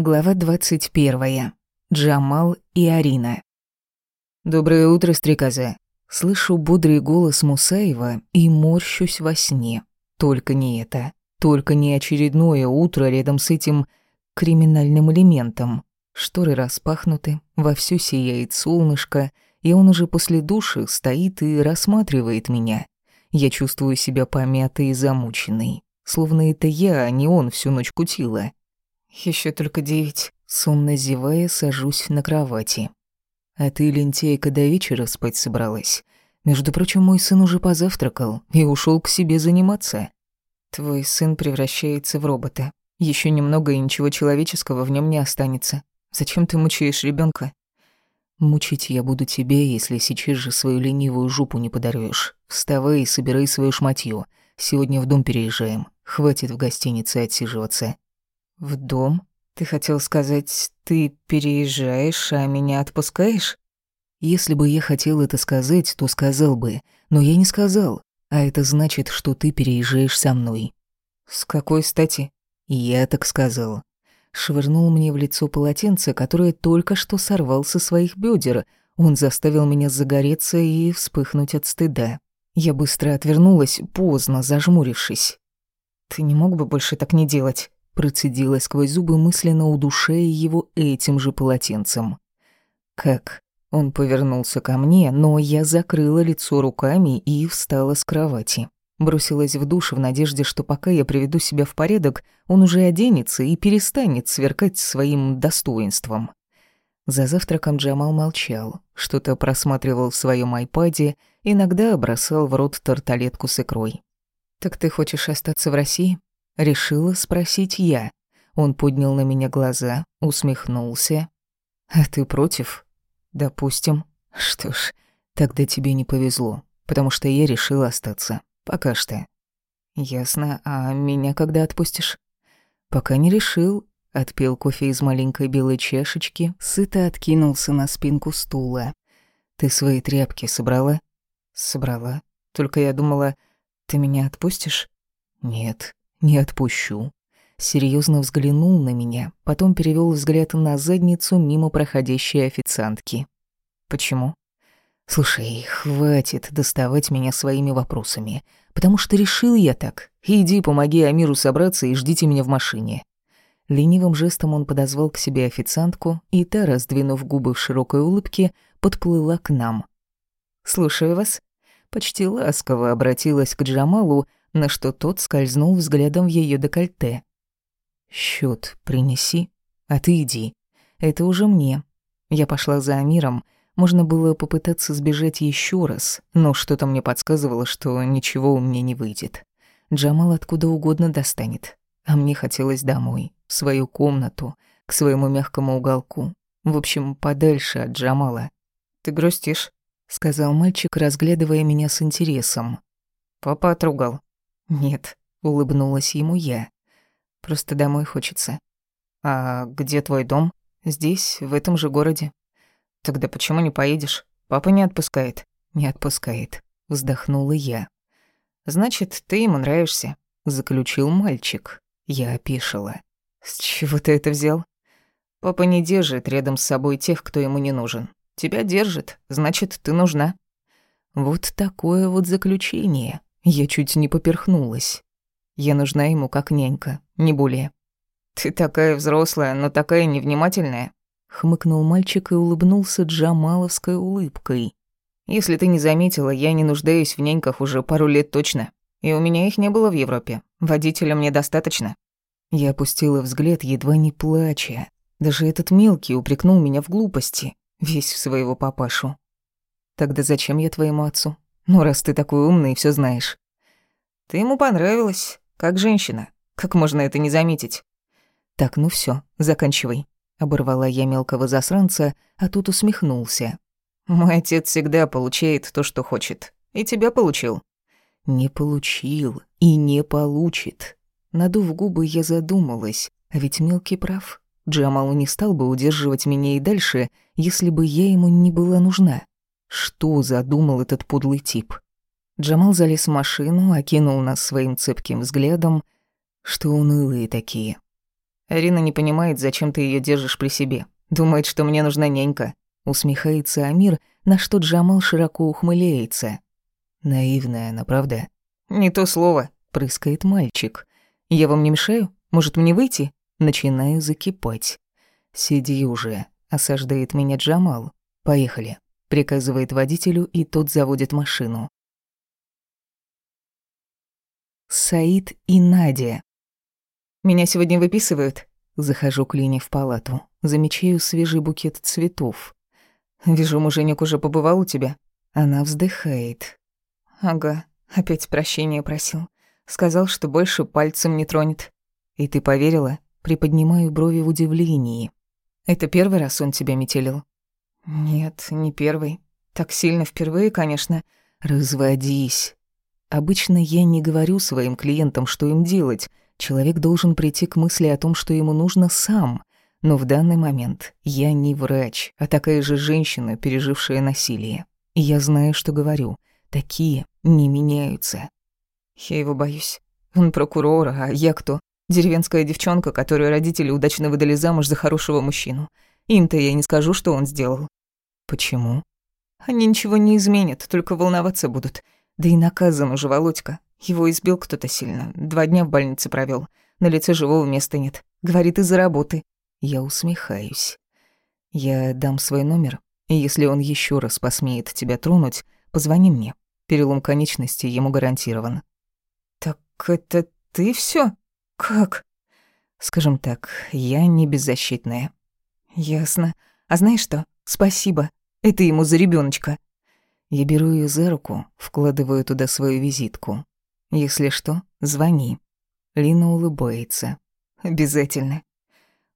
Глава 21. Джамал и Арина. «Доброе утро, стрекоза!» Слышу бодрый голос Мусаева и морщусь во сне. Только не это. Только не очередное утро рядом с этим криминальным элементом. Шторы распахнуты, вовсю сияет солнышко, и он уже после души стоит и рассматривает меня. Я чувствую себя помятой и замученной. Словно это я, а не он всю ночь кутила. Еще только девять. Сонно зевая, сажусь на кровати. А ты, лентяйка, до вечера спать собралась. Между прочим, мой сын уже позавтракал и ушел к себе заниматься. Твой сын превращается в робота. Еще немного и ничего человеческого в нем не останется. Зачем ты мучаешь ребенка? Мучить я буду тебя, если сейчас же свою ленивую жопу не подорвешь. Вставай и собирай свою шматью. Сегодня в дом переезжаем. Хватит в гостинице отсиживаться. «В дом? Ты хотел сказать, ты переезжаешь, а меня отпускаешь?» «Если бы я хотел это сказать, то сказал бы, но я не сказал, а это значит, что ты переезжаешь со мной». «С какой стати?» «Я так сказал». Швырнул мне в лицо полотенце, которое только что сорвал со своих бедер. Он заставил меня загореться и вспыхнуть от стыда. Я быстро отвернулась, поздно, зажмурившись. «Ты не мог бы больше так не делать?» Процедила сквозь зубы, мысленно удушая его этим же полотенцем. «Как?» Он повернулся ко мне, но я закрыла лицо руками и встала с кровати. Бросилась в душ в надежде, что пока я приведу себя в порядок, он уже оденется и перестанет сверкать своим достоинством. За завтраком Джамал молчал, что-то просматривал в своем айпаде, иногда бросал в рот тарталетку с икрой. «Так ты хочешь остаться в России?» Решила спросить я. Он поднял на меня глаза, усмехнулся. «А ты против?» «Допустим. Что ж, тогда тебе не повезло, потому что я решила остаться. Пока что». «Ясно. А меня когда отпустишь?» «Пока не решил». Отпил кофе из маленькой белой чашечки, сыто откинулся на спинку стула. «Ты свои тряпки собрала?» «Собрала. Только я думала, ты меня отпустишь?» «Нет, не отпущу. Серьезно взглянул на меня, потом перевел взгляд на задницу мимо проходящей официантки. Почему? Слушай, хватит доставать меня своими вопросами, потому что решил я так. Иди, помоги Амиру собраться и ждите меня в машине. Ленивым жестом он подозвал к себе официантку, и та, раздвинув губы в широкой улыбке, подплыла к нам. «Слушаю вас». Почти ласково обратилась к Джамалу, на что тот скользнул взглядом в ее декольте. «Счёт принеси, а ты иди. Это уже мне». Я пошла за Амиром. Можно было попытаться сбежать еще раз, но что-то мне подсказывало, что ничего у меня не выйдет. Джамал откуда угодно достанет. А мне хотелось домой, в свою комнату, к своему мягкому уголку. В общем, подальше от Джамала. «Ты грустишь?» — сказал мальчик, разглядывая меня с интересом. «Папа отругал». «Нет», — улыбнулась ему я. «Просто домой хочется». «А где твой дом?» «Здесь, в этом же городе». «Тогда почему не поедешь? Папа не отпускает». «Не отпускает», — вздохнула я. «Значит, ты ему нравишься», — заключил мальчик. Я опешила. «С чего ты это взял?» «Папа не держит рядом с собой тех, кто ему не нужен. Тебя держит, значит, ты нужна». Вот такое вот заключение. Я чуть не поперхнулась. Я нужна ему как нянька, не более. «Ты такая взрослая, но такая невнимательная», — хмыкнул мальчик и улыбнулся джамаловской улыбкой. «Если ты не заметила, я не нуждаюсь в няньках уже пару лет точно. И у меня их не было в Европе. Водителя мне достаточно». Я опустила взгляд, едва не плача. Даже этот мелкий упрекнул меня в глупости, весь в своего папашу. «Тогда зачем я твоему отцу?» Ну, раз ты такой умный и все знаешь. Ты ему понравилась, как женщина. Как можно это не заметить? Так, ну все, заканчивай. Оборвала я мелкого засранца, а тут усмехнулся. Мой отец всегда получает то, что хочет. И тебя получил. Не получил и не получит. Надув губы, я задумалась. А ведь мелкий прав. Джамалу не стал бы удерживать меня и дальше, если бы я ему не была нужна. Что задумал этот подлый тип? Джамал залез в машину, окинул нас своим цепким взглядом. Что унылые такие. Арина не понимает, зачем ты ее держишь при себе. Думает, что мне нужна нянька. Усмехается Амир, на что Джамал широко ухмыляется. Наивная она, правда? Не то слово, прыскает мальчик. Я вам не мешаю? Может, мне выйти? Начинаю закипать. Сиди уже, осаждает меня Джамал. Поехали, приказывает водителю, и тот заводит машину. Саид и Надя. Меня сегодня выписывают. Захожу к Лине в палату. Замечаю свежий букет цветов. Вижу, муженек уже побывал у тебя. Она вздыхает. Ага, опять прощения просил. Сказал, что больше пальцем не тронет. И ты поверила? Приподнимаю брови в удивлении. Это первый раз он тебя метелил? Нет, не первый. Так сильно впервые, конечно. Разводись. Обычно я не говорю своим клиентам, что им делать, Человек должен прийти к мысли о том, что ему нужно сам. Но в данный момент я не врач, а такая же женщина, пережившая насилие. И я знаю, что говорю. Такие не меняются. Я его боюсь. Он прокурор, а я кто? Деревенская девчонка, которую родители удачно выдали замуж за хорошего мужчину. Им-то я не скажу, что он сделал. Почему? Они ничего не изменят, только волноваться будут. Да и наказан уже Володька. Его избил кто-то сильно. Два дня в больнице провел. На лице живого места нет. Говорит, из-за работы. Я усмехаюсь. Я дам свой номер, и если он еще раз посмеет тебя тронуть, позвони мне. Перелом конечности ему гарантирован. Так это ты все? Как? Скажем так, я не беззащитная. Ясно. А знаешь что? Спасибо. Это ему за ребеночка. Я беру ее за руку, вкладываю туда свою визитку. Если что, звони. Лина улыбается. Обязательно.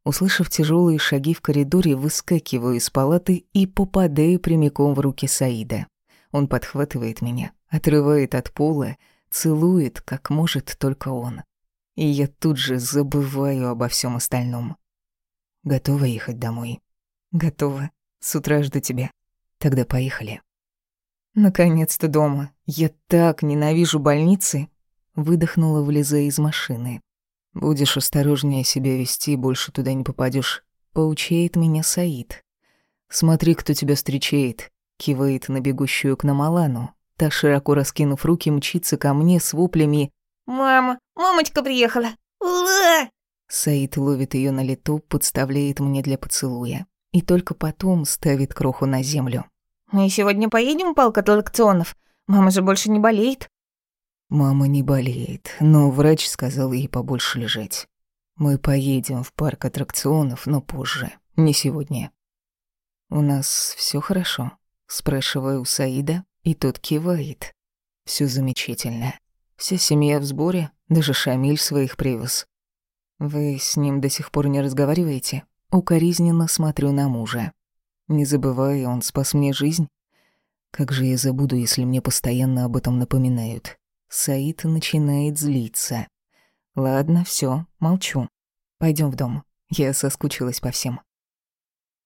Услышав тяжелые шаги в коридоре, выскакиваю из палаты и попадаю прямиком в руки Саида. Он подхватывает меня, отрывает от пола, целует, как может только он. И я тут же забываю обо всем остальном. Готова ехать домой? Готова. С утра жду тебя. Тогда поехали. Наконец-то дома. Я так ненавижу больницы. Выдохнула, влезая из машины. Будешь осторожнее себя вести, больше туда не попадешь. Поучает меня Саид. Смотри, кто тебя встречает. Кивает на бегущую к Намалану. Та, широко раскинув руки, мчится ко мне с воплями «Мама! Мамочка приехала! Ура!» Саид ловит ее на лету, подставляет мне для поцелуя. И только потом ставит кроху на землю. «Мы сегодня поедем в парк аттракционов? Мама же больше не болеет?» Мама не болеет, но врач сказал ей побольше лежать. Мы поедем в парк аттракционов, но позже, не сегодня. «У нас все хорошо?» — спрашиваю у Саида, и тот кивает. Все замечательно. Вся семья в сборе, даже Шамиль своих привез. Вы с ним до сих пор не разговариваете? Укоризненно смотрю на мужа. Не забывай, он спас мне жизнь. Как же я забуду, если мне постоянно об этом напоминают. Саид начинает злиться. Ладно, все, молчу. Пойдем в дом. Я соскучилась по всем.